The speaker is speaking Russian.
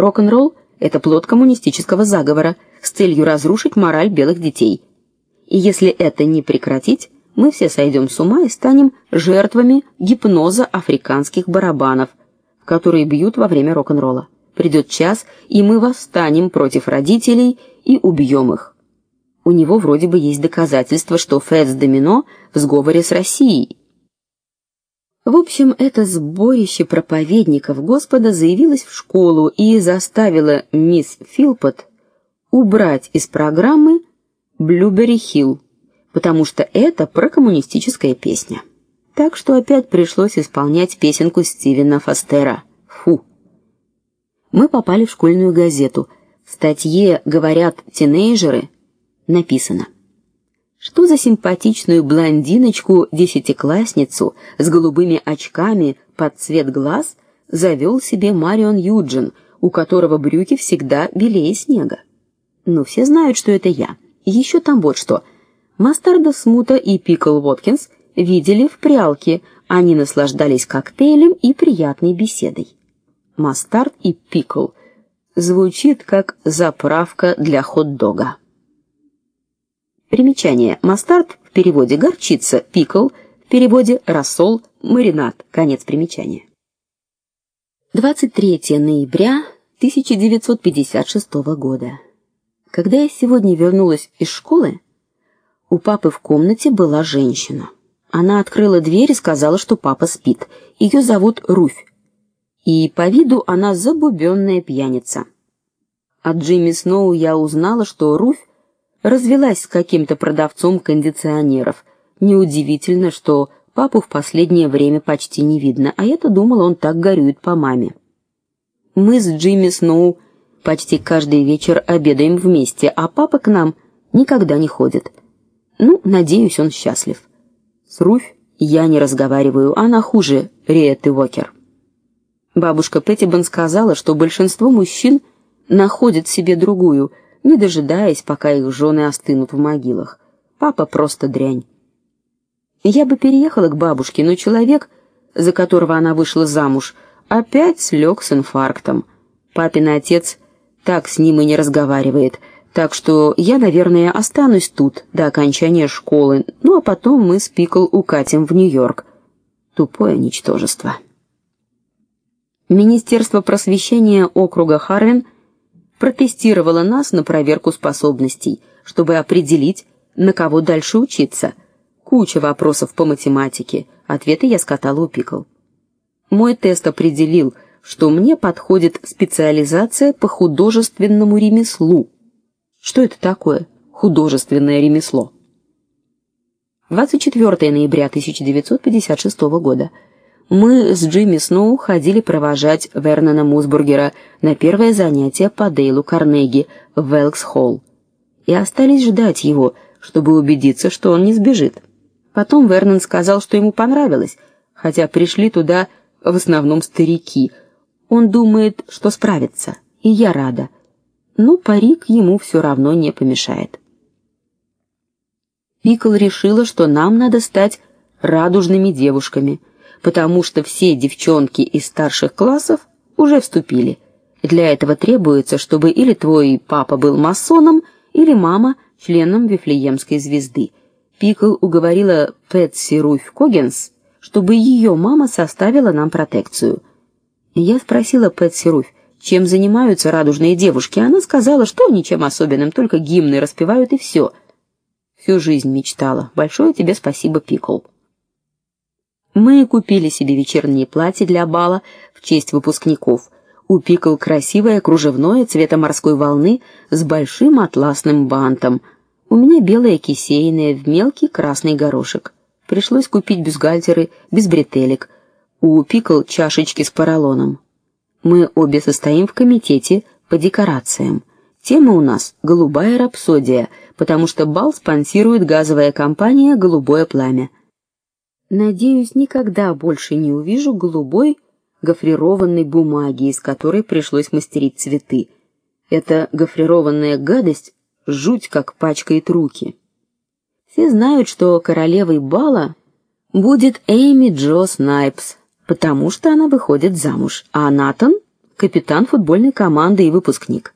Рок-н-ролл это плод коммунистического заговора с целью разрушить мораль белых детей. И если это не прекратить, мы все сойдем с ума и станем жертвами гипноза африканских барабанов, которые бьют во время рок-н-ролла. Придет час, и мы восстанем против родителей и убьем их. У него вроде бы есть доказательства, что Фэтс Домино в сговоре с Россией. В общем, это сборище проповедников Господа заявилось в школу и заставило мисс Филпот убрать из программы Блюбери Хилл, потому что это прокоммунистическая песня. Так что опять пришлось исполнять песенку Стивена Фостера. Фу. Мы попали в школьную газету. В статье говорят тинейджеры написано: что за симпатичную блондиночку-десятиклассницу с голубыми очками под цвет глаз завел себе Марион Юджин, у которого брюки всегда белее снега. Ну, все знают, что это я. Еще там вот что. Мастарда Смута и Пикл Воткинс видели в прялке, они наслаждались коктейлем и приятной беседой. Мастард и Пикл звучит как заправка для хот-дога. Примечание: мастард в переводе горчица, пикл в переводе рассол, маринад. Конец примечания. 23 ноября 1956 года. Когда я сегодня вернулась из школы, у папы в комнате была женщина. Она открыла дверь и сказала, что папа спит. Ее зовут Руфь. И по виду она забубенная пьяница. От Джимми Сноу я узнала, что Руфь развелась с каким-то продавцом кондиционеров. Неудивительно, что папу в последнее время почти не видно, а я-то думала, он так горюет по маме. Мы с Джимми Сноу почти каждый вечер обедаем вместе, а папа к нам никогда не ходит. Ну, надеюсь, он счастлив. С Руфь я не разговариваю, она хуже Риэты Уокер. Бабушка Петтибан сказала, что большинство мужчин находят себе другую, не дожидаясь, пока их жены остынут в могилах. Папа просто дрянь. Я бы переехала к бабушке, но человек, за которого она вышла замуж, опять слег с инфарктом. Папин отец так с ним и не разговаривает. Так что я, наверное, останусь тут до окончания школы. Ну а потом мы с Пикл укатим в Нью-Йорк. Тупое ничтожество. Министерство просвещения округа Харвин протестировала нас на проверку способностей, чтобы определить, на кого дальше учиться. Куча вопросов по математике, ответы я скатала у Пикл. Мой тест определил, что мне подходит специализация по художественному ремеслу. Что это такое? Художественное ремесло. 24 ноября 1956 года. Мы с Джимми Сноу ходили провожать Вернона Мусбургера на первое занятие по Дейлу Карнеги в Велкс-холл и остались ждать его, чтобы убедиться, что он не сбежит. Потом Вернон сказал, что ему понравилось, хотя пришли туда в основном старики. Он думает, что справится, и я рада. Но парик ему все равно не помешает. Пикл решила, что нам надо стать радужными девушками потому что все девчонки из старших классов уже вступили. Для этого требуется, чтобы или твой папа был масоном, или мама членом Вифлеемской звезды. Пикл уговорила Пэтси Руф Когенс, чтобы ее мама составила нам протекцию. Я спросила Пэтси Руф, чем занимаются радужные девушки. Она сказала, что ничем особенным, только гимны распевают и все. Всю жизнь мечтала. Большое тебе спасибо, Пикл. Мы купили себе вечерние платья для бала в честь выпускников. У Пикл красивое кружевное цвета морской волны с большим атласным бантом. У меня белое кисейное в мелкий красный горошек. Пришлось купить бюстгальтеры без бретелек. У Пикл чашечки с поролоном. Мы обе состоим в комитете по декорациям. Тема у нас голубая рапсодия, потому что бал спонсирует газовая компания Голубое пламя. Надеюсь, никогда больше не увижу голубой гофрированной бумаги, из которой пришлось мастерить цветы. Эта гофрированная гадость жуть как пачкает руки. Все знают, что королевой бала будет Эйми Джо Снайпс, потому что она выходит замуж, а Натан капитан футбольной команды и выпускник.